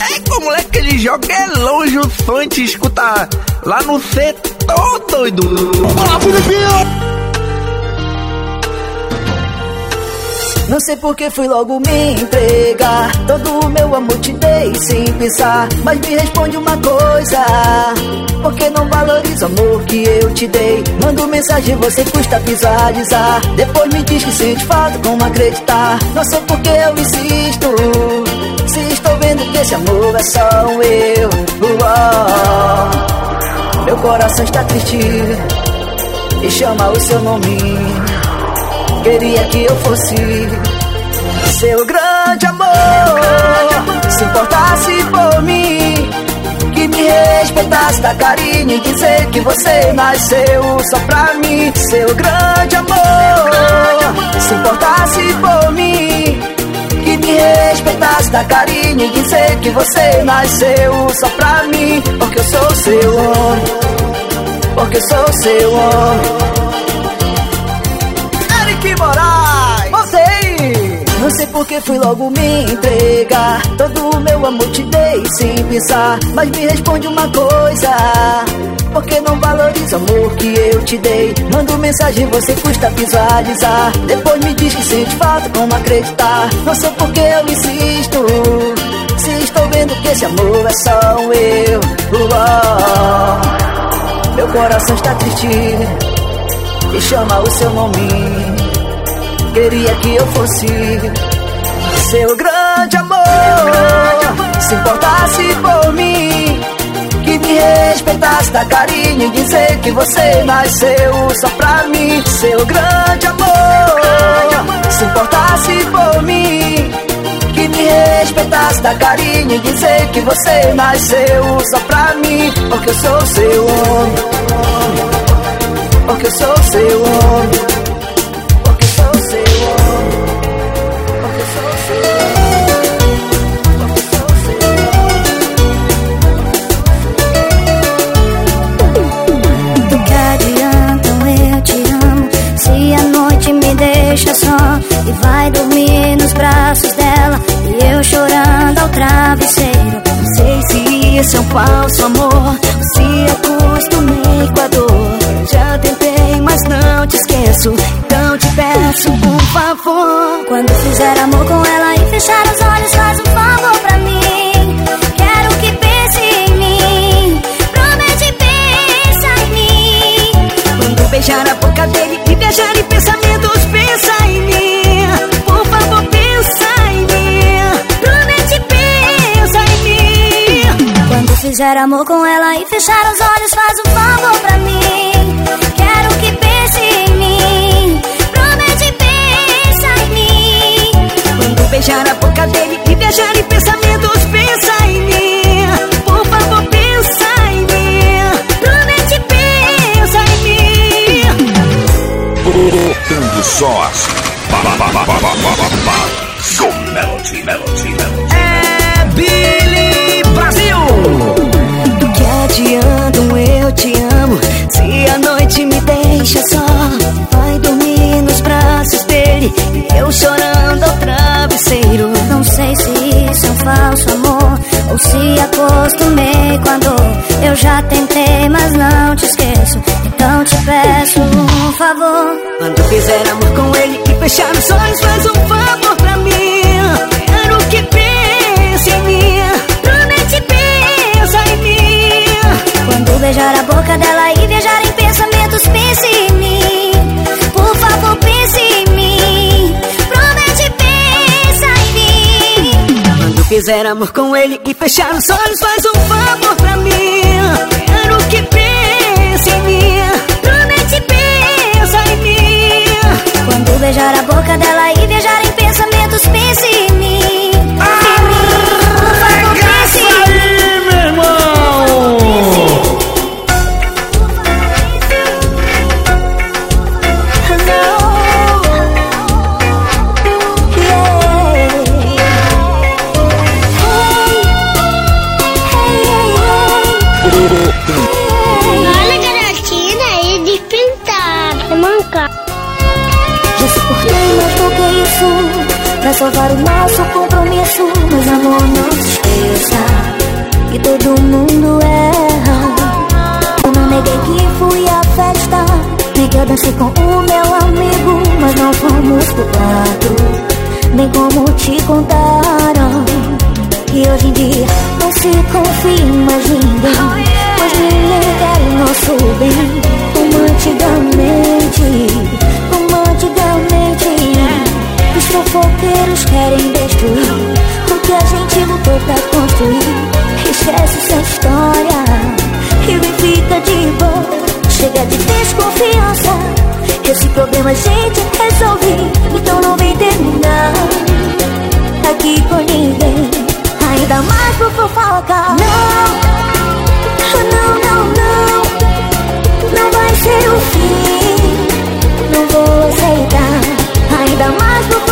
É que o moleque ele joga é longe o som, gente escuta lá no setor, doido. Olá, Filipinho! Não sei por que fui logo me entregar. Todo o meu amor te dei sem pensar. Mas me responde uma coisa: Por que não valoriza o amor que eu te dei? Mando mensagem, você custa visualizar. Depois me diz que sente falta, como acreditar? Não sei por que eu insisto. Se estou vendo que esse amor é só um eu. Meu coração está triste e chama o seu nome. Queria que eu fosse seu grande amor. Se importasse por mim, que me respeitasse, dar carinho e dizer que você nasceu só pra mim. Seu grande amor. Se importasse por mim, que me respeitasse, dar carinho e dizer que você nasceu só pra mim. Porque eu sou seu homem. Porque eu sou seu homem. Moraes. Voltei! Não sei por que fui logo me entregar. Todo o meu amor te dei sem pensar. Mas me responde uma coisa. Por que não valoriza o amor que eu te dei? Mando mensagem, você custa visualizar. Depois me diz que sente falta, como acreditar? Não sei por que eu insisto. Se estou vendo que esse amor é só um eu. Uou. Meu coração está triste e chama o seu nome. Queria que eu fosse seu grande amor. Se importasse por mim, que me respeitasse, dar carinho e dizer que você nasceu só pra mim. Seu grande amor. Se importasse por mim, que me respeitasse, dar carinho e dizer que você nasceu só pra mim. Porque eu sou seu homem. Porque eu sou seu homem. Deixa só e vai dormir nos braços dela e eu chorando ao travesseiro. Não sei se isso é um falso amor, se acostumei com a dor. Já tentei, mas não te esqueço. Então te peço, por favor, quando fizer amor com ela e fechar os olhos, faz um favor pra mim. Quero que pense em mim. Promete, pensa em mim. Quando beijar a boca dele Quando fizer amor com ela e fechar os olhos, faz um favor pra mim. Quero que pense em mim. Promete, pensa em mim. Quando beijar a boca dele e viajar em pensamentos, pensa em mim. Por favor, pensa em mim. Promete, pensa em mim. Botando sós. Show e eu chorando ao travesseiro. Não sei se isso é um falso amor ou se acostumei com a dor. Eu já tentei, mas não te esqueço. Então te peço um favor. Quando fizer amor com ele e fechar os olhos, faz um favor fizer amor com ele e fechar os olhos, faz um favor pra mim. Quero que pense em mim. Promete, pensa em mim. Quando beijar a boca dela salvar o nosso compromisso Mas amor, não se esqueça Que todo mundo erra. Eu não neguei que fui à festa Nem que eu dancei com o meu amigo Mas não fomos culpados Nem como te contaram. E hoje em dia não se confia em mais ninguém oh, Mas ninguém quer o nosso bem. Como antigamente Como antigamente fofoqueiros querem destruir O que a gente lutou pra construir. Esquece essa história E vem fica de boa. Chega de desconfiança Esse problema a gente resolve. Então não vem terminar Aqui com ninguém. Ainda mais por fofoca. Não não, não, não. Não vai ser o fim. Não vou aceitar. Ainda mais no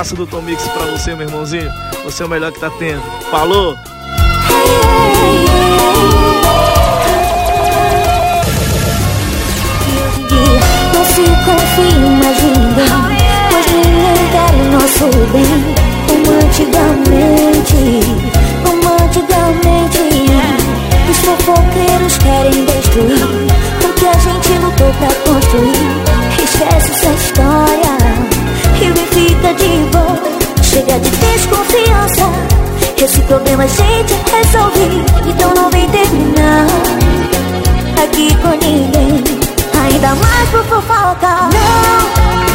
abraço do Tom Mix pra você, meu irmãozinho. Você é o melhor que tá tendo. Falou! Não se confia mais ninguém Pois ninguém quer o nosso bem Como antigamente Como antigamente Os fofoqueiros querem destruir O que a gente lutou pra construir Esquece essa história Chega de desconfiança. Esse problema a gente resolve Então não vem terminar. Aqui com ninguém Ainda mais por fofoca Não,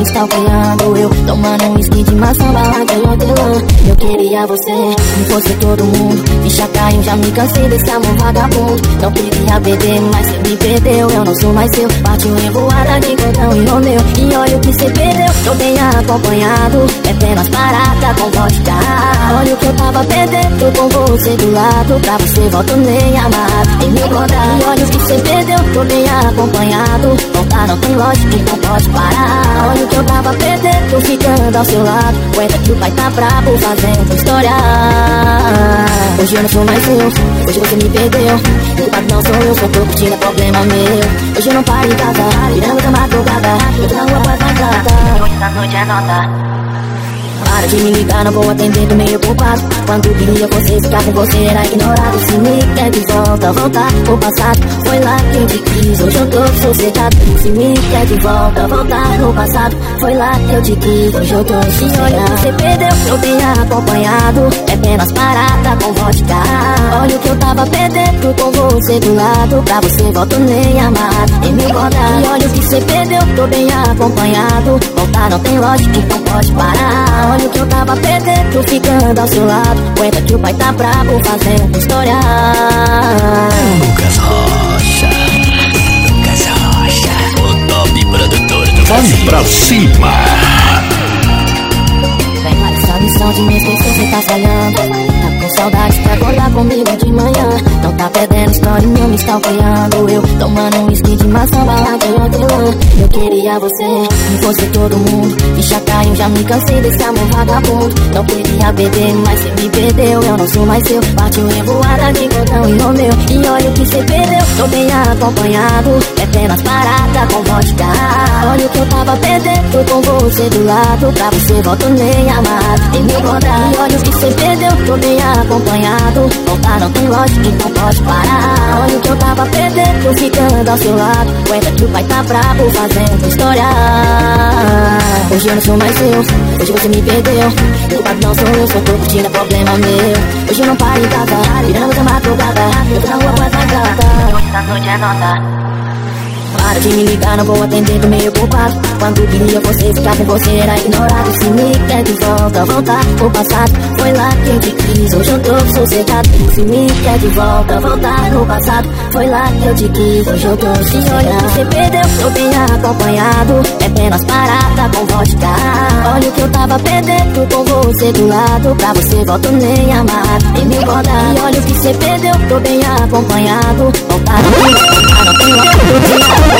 me stalkeando Eu tomando um whisky de maçã, balada e hortelã Eu queria você, se fosse todo mundo. Ficha caiu, já me cansei desse amor vagabundo. Não queria perder, mas cê me perdeu. Eu não sou mais seu, partiu em voada de Gordão e Romeu. E olha o que cê perdeu, eu tenho acompanhado Bebendo as paradas com vodka. Olha o que eu tava perdendo com você do lado. Pra você volto nem amado Em meu contar. E olha o que cê perdeu, tô bem acompanhado. Voltar não tem lógica não pode parar. Olha o que eu tava perdendo, ficando ao seu lado. Aguenta que o pai tá brabo fazendo história. Hoje eu não sou mais eu, hoje você me perdeu. Culpado não sou eu, sou curtindo, é problema meu. Hoje eu não paro em casa, virando da madrugada Eu tô na rua quase mais nada hoje da noite é nota para de me ligar, não vou atender, tô meio culpado Quando queria você, ficar com você era ignorado. Se me quer de volta, voltar pro passado. Foi lá que eu te quis, hoje eu tô sossegado. Se me quer de volta, voltar no passado. Foi lá que eu te quis, hoje eu tô sossegado. Olha o você perdeu, eu tenho acompanhado. Bebendo as paradas com vodka. Olha o que eu tava perdendo com você do lado. Pra você volto nem amado. Em me guardar E olha o que você perdeu, tô bem acompanhado. Voltar não tem lógica, então pode parar Olha o que eu tava perdendo, ficando ao seu lado Aguenta que o pai tá brabo fazendo história Lucas Rocha. Lucas Rocha. O top produtor do Brasil. pra cima. Essa missão de me esquecer, cê tá falhando Com saudades pra acordar comigo de manhã. Não tá perdendo história, não me stalkeando Eu tomando um whisky de maçã, balada e hortelã Eu queria você, se fosse todo mundo. Ficha caiu, já me cansei desse amor vagabundo. Não queria beber, mas cê me perdeu. Eu não sou mais seu, partiu em voada de Gordão e Romeu E olha o que cê perdeu, tô bem acompanhado. Bebendo as paradas com vodka. Olha o que eu tava perdendo com você do lado Pra você volto nem amado e me encontrar. E olha o que você perdeu, tô bem acompanhado. Voltar não tem lógica, então pode parar. Olha o que eu tava perdendo, ficando ao seu lado. Aguenta que o pai tá bravo, fazendo história. Hoje eu não sou mais eu, hoje você me perdeu. Culpado não sou eu, sou tô curtindo, é problema meu. Hoje eu não paro em casa, virando a madrugada. Eu tô na rua com essa gata. Hoje tá noite é nota. Para de me ligar, não vou atender, tô meio culpado Quando queria você ficar com você era ignorado. Se me quer de volta, voltar pro passado. Foi lá quem te quis, hoje eu tô sossegado. Se me quer de volta, voltar no passado. Foi lá que eu te quis, hoje eu tô sossegado Você perdeu, tô bem acompanhado. É apenas parada com vodka. Olha o que eu tava perdendo com você do lado. Pra você volto nem amar e me E olha o que você perdeu, tô bem acompanhado. Voltar voltar não tem,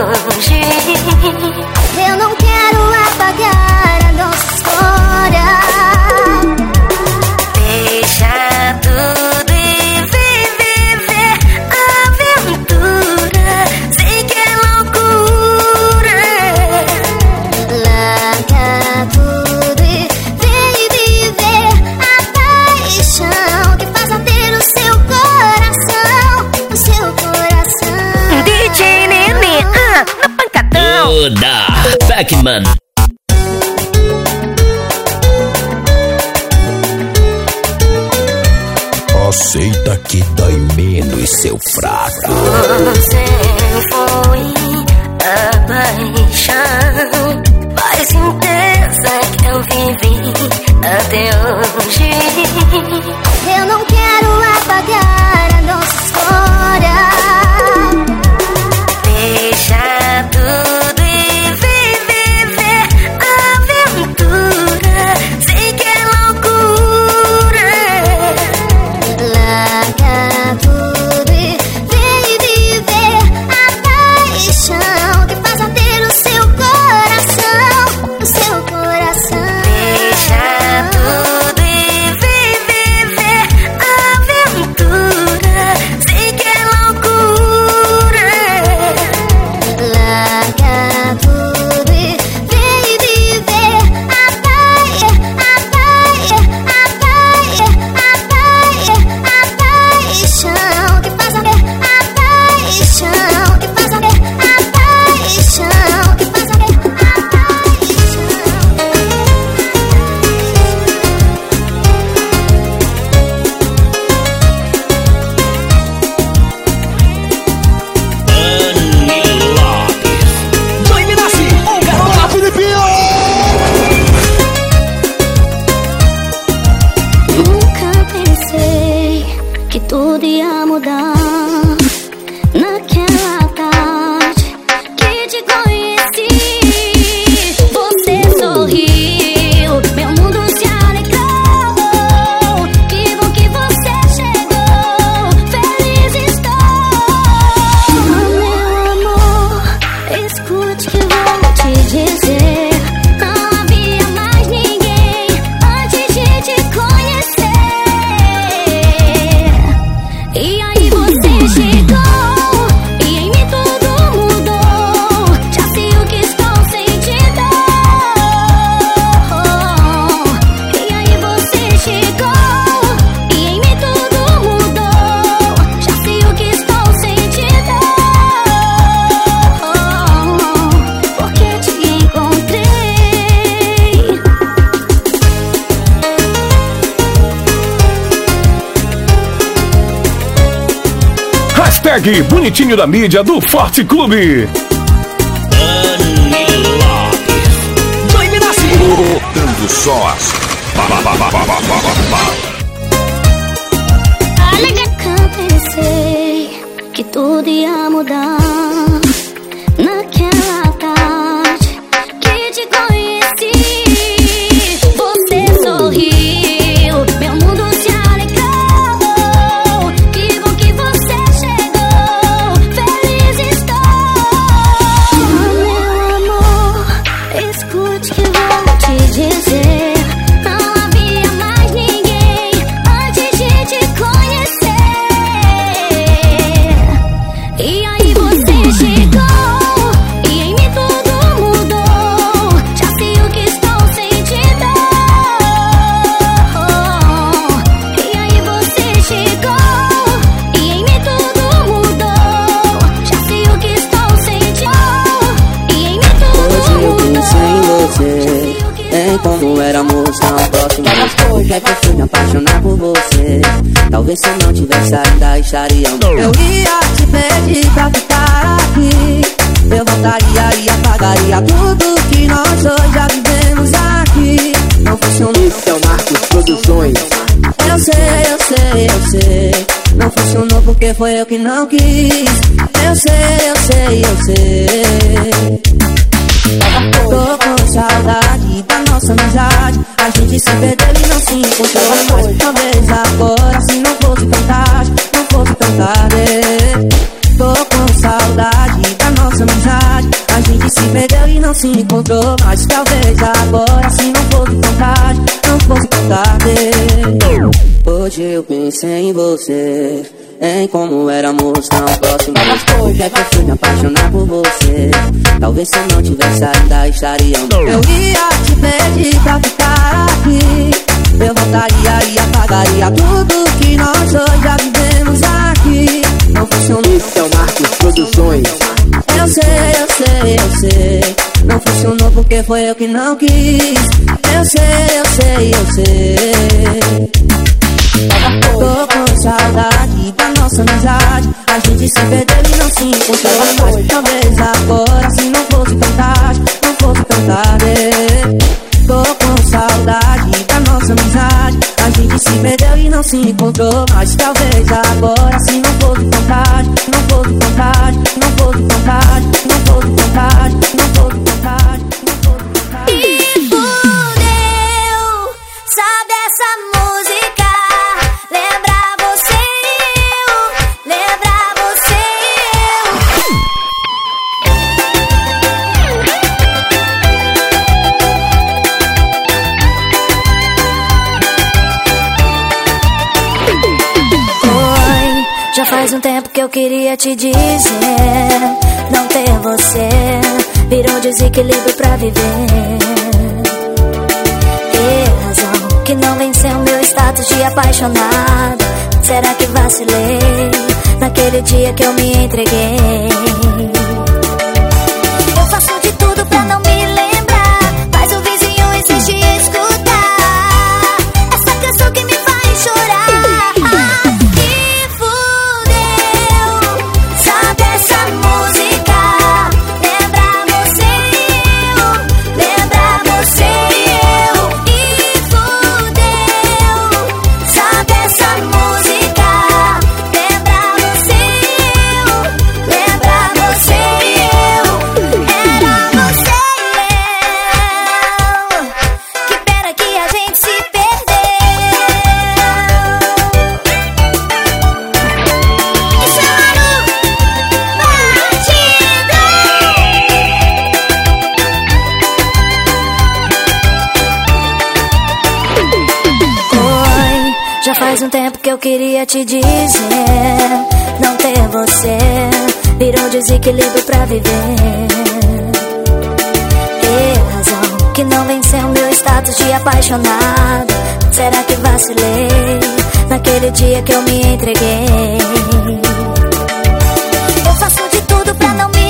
Pac-Man. Aceita que dói menos, seu fraco. Você foi a paixão mais intensa que eu vivi até hoje. Eu não quero apagar a nossa história. Hashtag bonitinho da mídia do Forte Clube. Botando sós. Nunca sei, eu sei, Não funcionou porque foi eu que não quis. Eu sei, eu sei, eu sei. Tô com saudade da nossa amizade. A gente se perdeu e não se encontrou mais. Talvez agora se não fosse tarde Não fosse tão tarde Tô com saudade da nossa amizade. A gente se perdeu e não se encontrou mais. Talvez agora se não fosse Não fosse tarde Hoje eu pensei em você em como éramos tão próximos. Que é que eu fui me apaixonar por você? Talvez se eu não tivesse ainda estaríamos Eu ia te pedir pra ficar aqui. Eu voltaria e apagaria tudo que nós dois já vivemos aqui. Não funcionou. Esse é o Marcos Produções. Eu sei, eu sei, eu sei Não funcionou porque foi eu que não quis. Eu sei, eu sei, eu sei. Tô com saudade da nossa amizade. A gente se perdeu e não se encontrou mais. Talvez agora se não fosse tarde Não fosse tarde. Tô com saudade da nossa amizade. A gente se perdeu e não se encontrou mais. Talvez agora se não fosse tarde Não fosse tarde, não fosse tão Não fosse tão Já faz um tempo que eu queria te dizer Não ter você virou desequilíbrio pra viver Que razão que não venceu meu status de apaixonada Será que vacilei naquele dia que eu me entreguei? Eu faço de tudo pra não me eu queria te dizer Não ter você virou desequilíbrio pra viver Que razão que não venceu meu status de apaixonada Será que vacilei naquele dia que eu me entreguei? Eu faço de tudo pra não me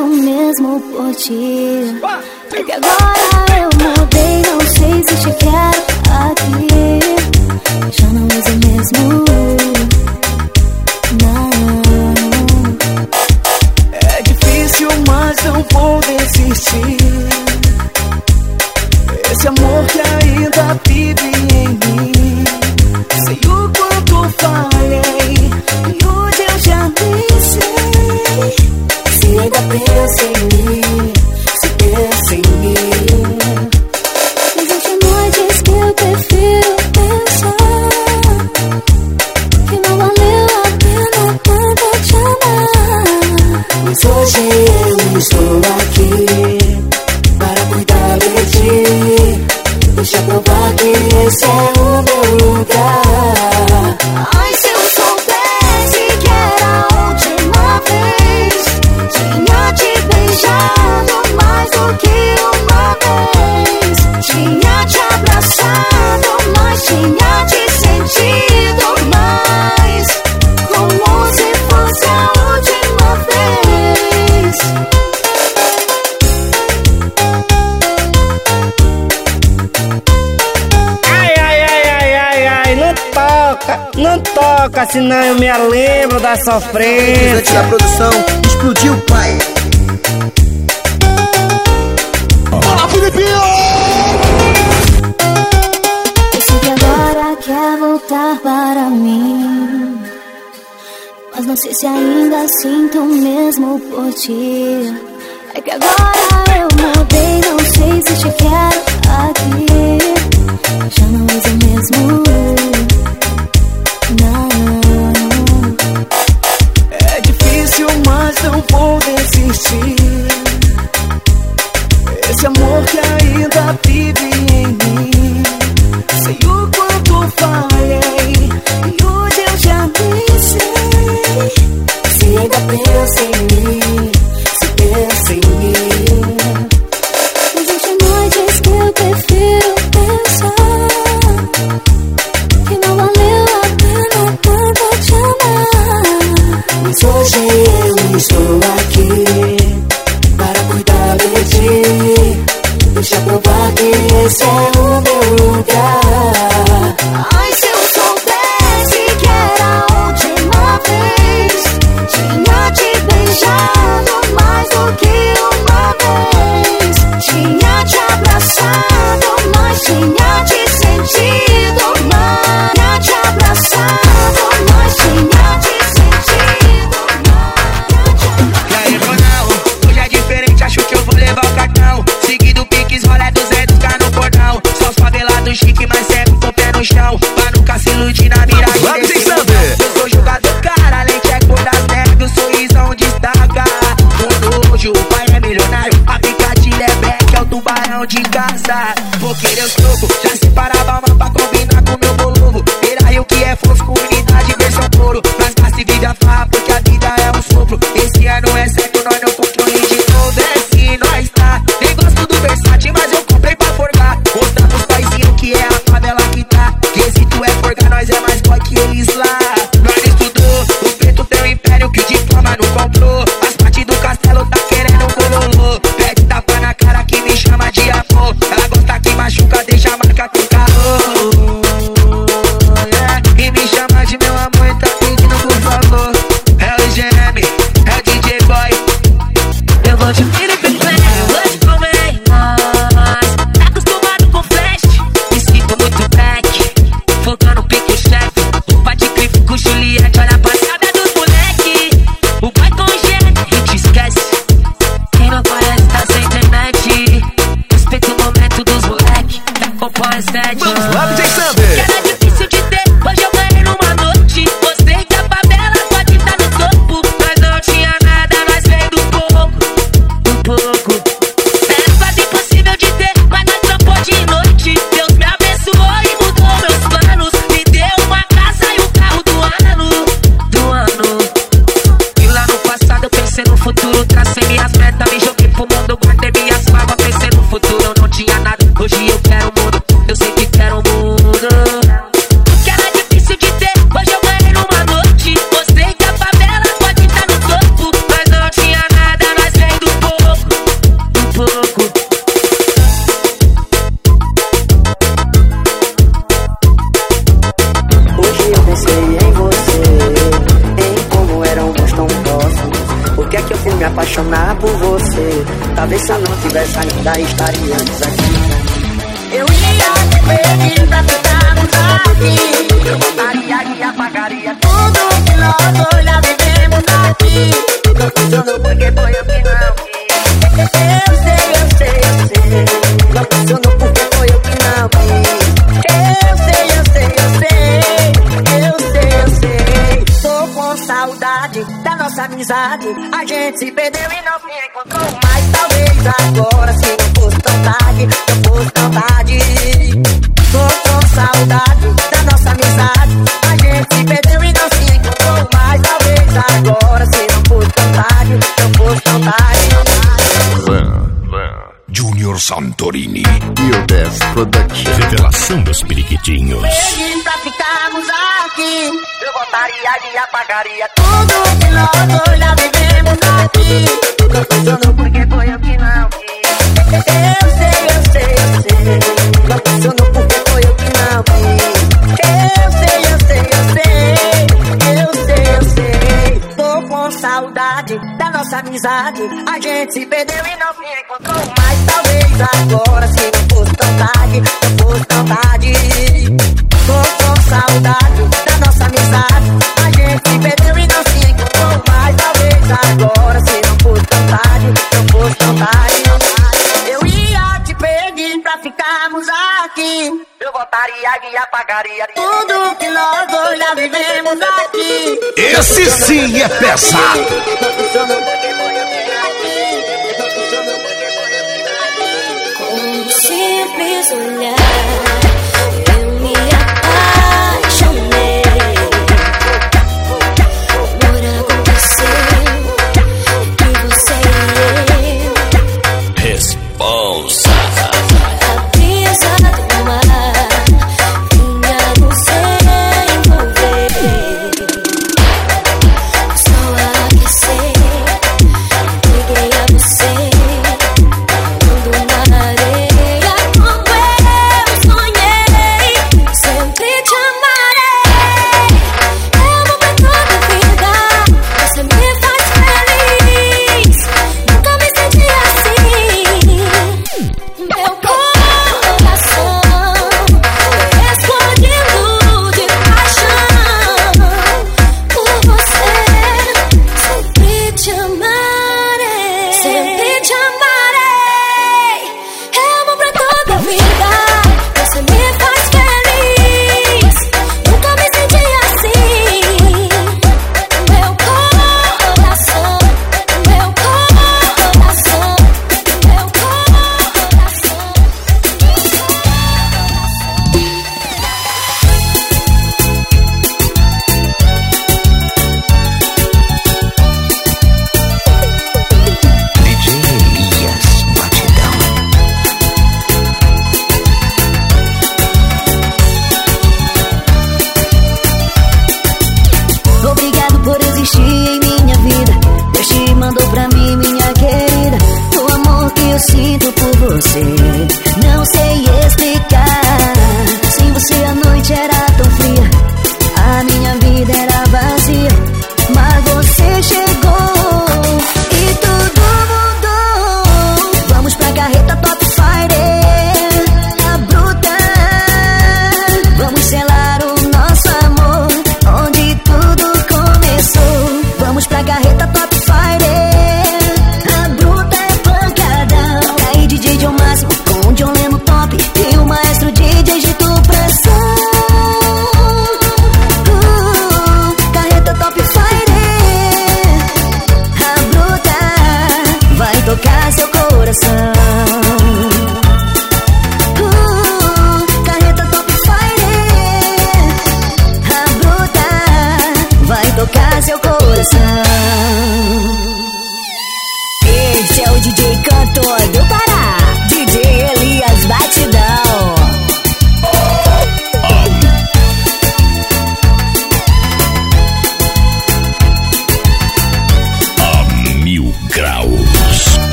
O mesmo por ti não toca, senão eu me lembro da sofrência. da produção explodiu, o pai. Fala, Filipinho! Eu sei que agora quer voltar para mim. Mas não sei se ainda sinto mesmo por ti. É que agora eu mudei, não sei se te quero aqui. Já não és o mesmo. Não. É difícil, mas não vou desistir. Esse amor que ainda vive em mim. Sei o quanto falhei. E hoje eu já nem sei. Se ainda pensa querer os troco. Já se parava pra combinar com meu bolovo. Era eu que é fofo, comunidade versão couro. Mas gasta e vive a farra aqui. Eu voltaria e apagaria tudo que nós dois já vivemos aqui. Não funcionou porque foi eu que não quis. Eu sei, eu sei, eu sei. Não funcionou porque foi eu que não quis. Eu sei, eu sei, eu sei. Eu sei, eu sei. Tô com saudade da nossa amizade. Production. Revelação dos periquitinhos. Pedi pra ficarmos aqui. Eu voltaria e apagaria tudo que nós dois já vivemos aqui. Não funcionou porque foi eu que não quis. Eu sei, eu sei, eu sei. Não funcionou porque foi eu que não quis. Eu sei, eu sei, eu sei. Eu sei, eu sei. Tô com saudade da nossa amizade. A gente se perdeu e não se encontrou mais. Talvez agora, se tarde, não fosse tão tarde. Tô com saudade da nossa amizade. A gente perdeu e não se encontrou mais. Talvez agora, se não fosse tarde, não fosse tarde. Eu ia te pedir pra ficarmos aqui. Eu voltaria e apagaria tudo que nós dois já vivemos aqui. Esse sim é pesado. Sasa.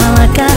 like I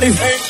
Guanabara e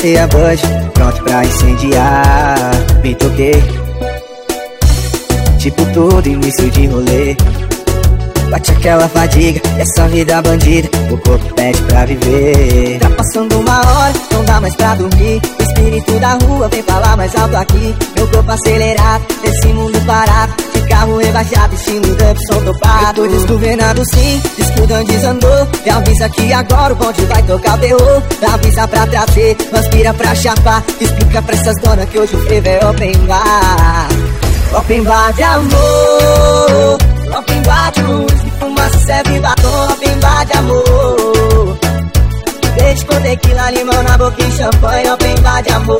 quebra lancei a bud. Pronto pra incendiar. Me toquei. Tipo todo início de rolê. Bate aquela fadiga, essa vida bandida, o corpo pede pra viver. Tá passando uma hora, não dá mais pra dormir. O espírito da rua vem falar mais alto aqui. Meu corpo acelerado, nesse mundo parado. De carro rebaixado, estilo dump, som topado. Eu tô desgovernado sim, diz que o Dan desandou. Me avisa que agora o bonde vai tocar o terror. Avisa pra trazer, aspira pra chapar. Explica pra essas donas que hoje o frevo é open bar. Open bar de amor. Open bar de luz, serve batom, open bar de amor. Beijo com tequila, limão na boca e champanhe, open bar de amor.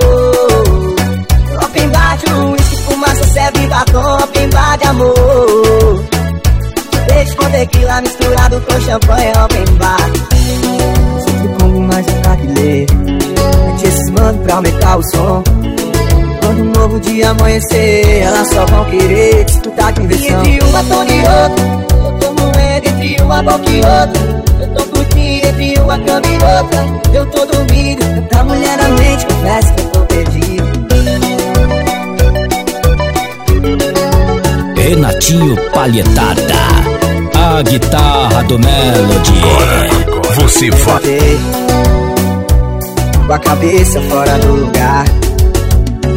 Open bar de de fumaça, serve batom, open bar de amor. Beijo com tequila misturado com champanhe, open bar. Sempre como mais um narguilé. Mete esses mano pra aumentar o som. Quando um novo dia amanhecer, elas só vão querer disputar com inversão. E um e outro, eu tô moendo entre uma boca e outra. Eu tô curtindo entre uma cama e outra. Eu tô dormindo, tanta mulher na mente, confesso que eu tô perdido. Renatinho Palhetada. A guitarra do Melody. Você vai. Com a cabeça fora do lugar.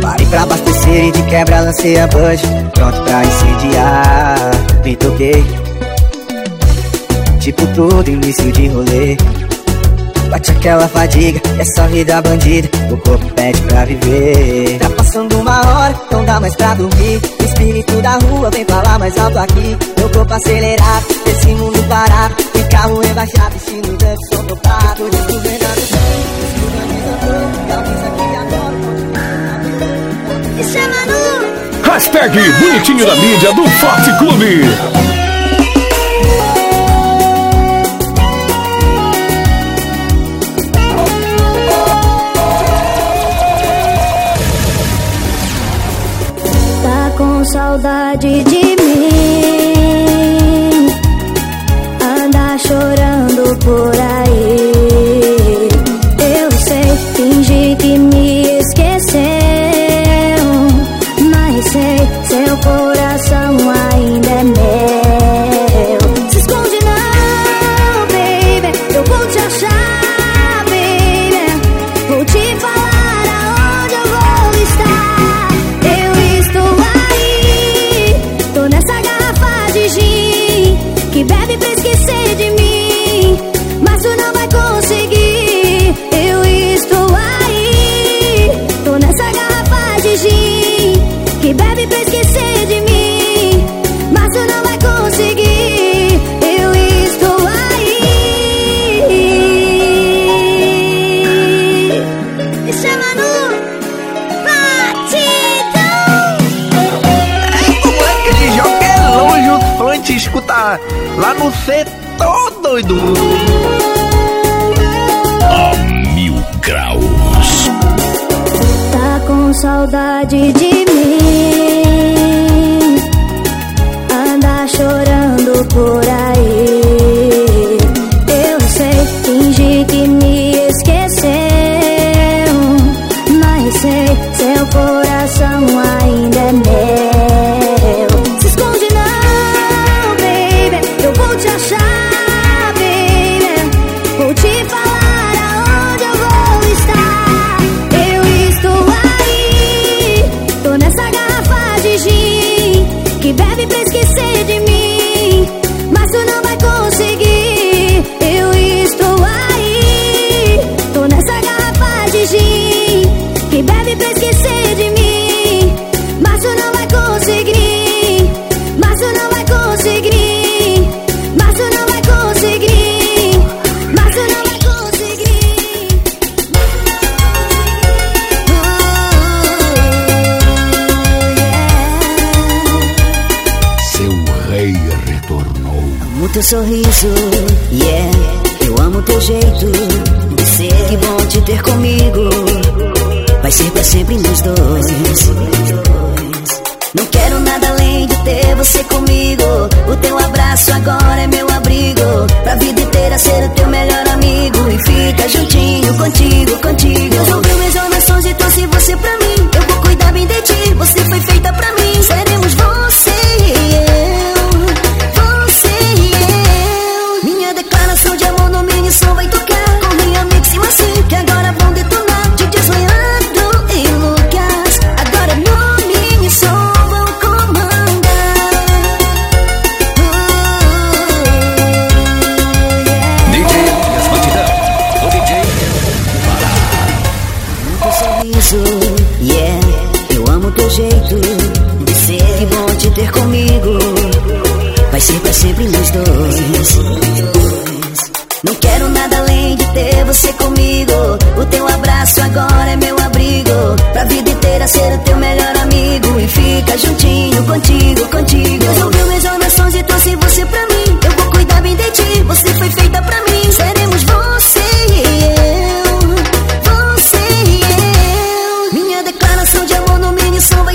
Parei pra abastecer e de quebra lancei a bud. Pronto pra incendiar. Me toquei. Tipo todo início de rolê. Bate aquela fadiga, é essa vida bandida. O corpo pede pra viver. Tá passando uma hora, não dá mais pra dormir. O espírito da rua vem falar mais alto aqui. Meu corpo acelerado, esse mundo parado. E carro rebaixado, estilo sou topado Tô descobrindo a visão, descobrindo a Talvez aqui agora Isso é no... Hashtag Bonitinho da Mídia do Forte Clube. saudade de mim. você todo doido. A mil graus. Tá com saudade de mim. so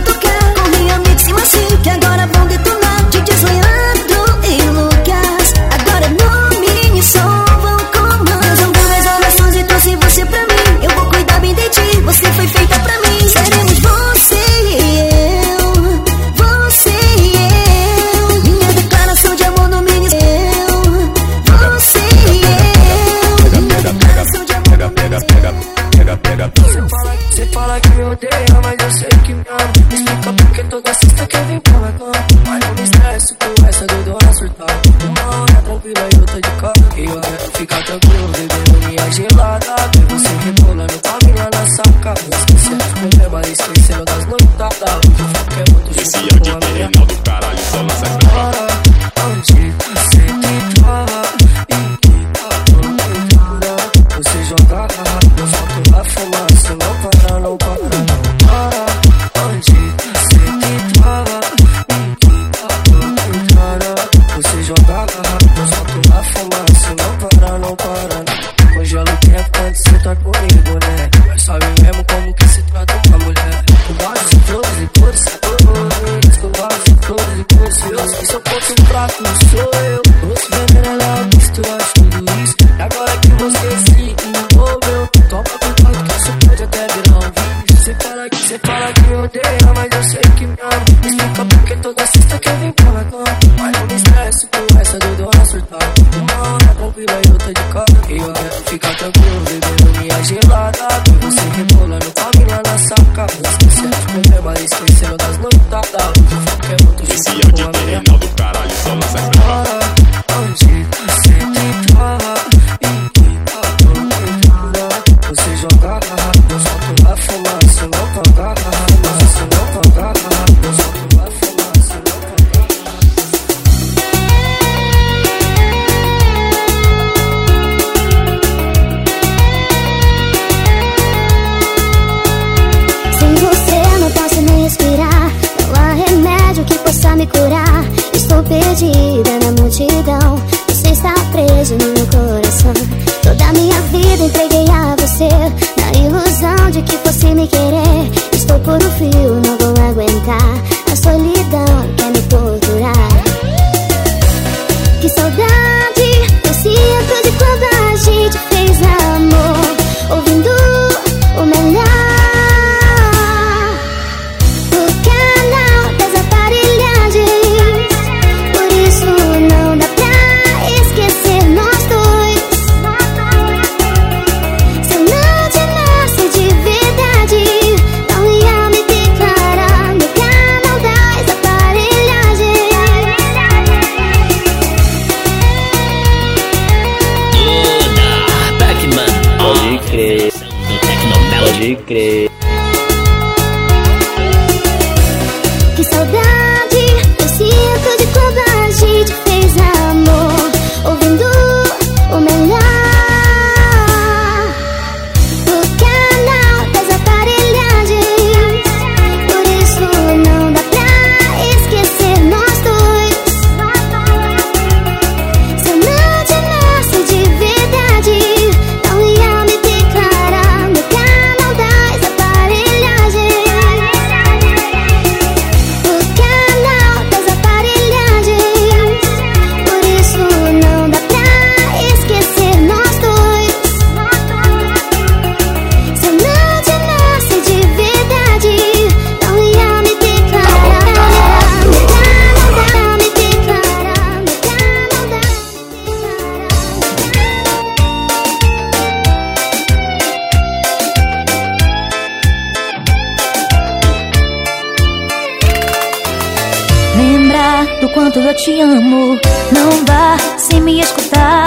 escutar.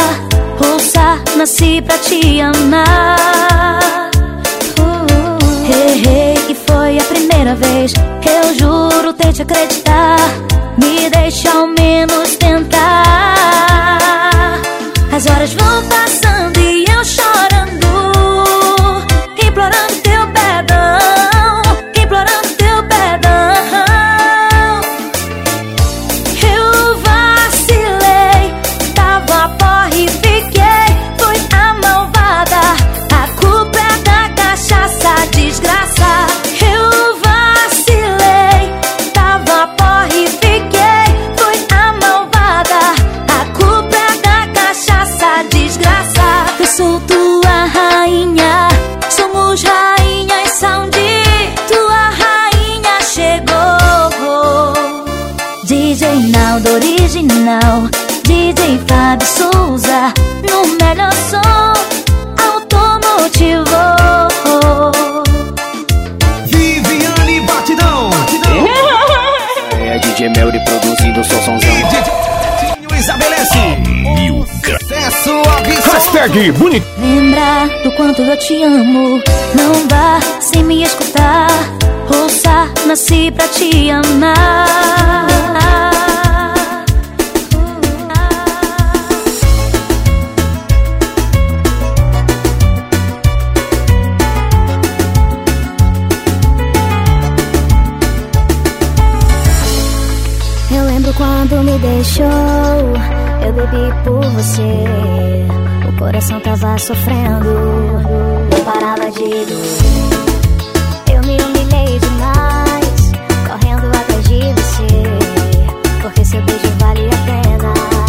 Ouça, nasci pra te amar. Uh, uh, uh. Errei e foi a primeira vez. Eu juro ter te acreditado. Bonito. Lembrar do quanto eu te amo. Não vá sem me escutar. Ouça, nasci pra te amar. Eu lembro quando me deixou. Eu bebi por você. Coração tava sofrendo, parava de doer. Eu me humilhei demais, correndo atrás de você. Porque seu beijo vale a pena.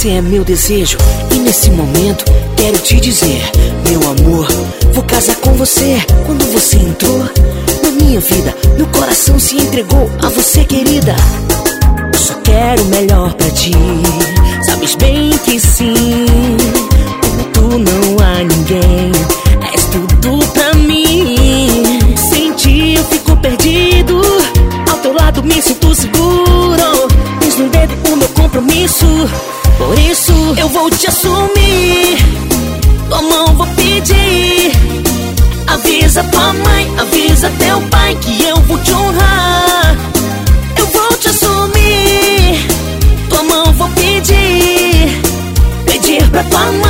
Você é meu desejo e nesse momento quero te dizer, meu amor, vou casar com você. Quando você entrou na minha vida, meu coração se entregou a você, querida. Eu só quero o melhor para ti. Sabes bem que sim. Como tu não há ninguém, és tudo pra mim. Sem ti eu fico perdido. Ao teu lado me sinto seguro. Diz no dedo o meu compromisso. Por isso eu vou te assumir. Tua mão vou pedir. Avisa tua mãe, avisa teu pai que eu vou te honrar. Eu vou te assumir. Tua mão vou pedir. Pedir pra tua mãe.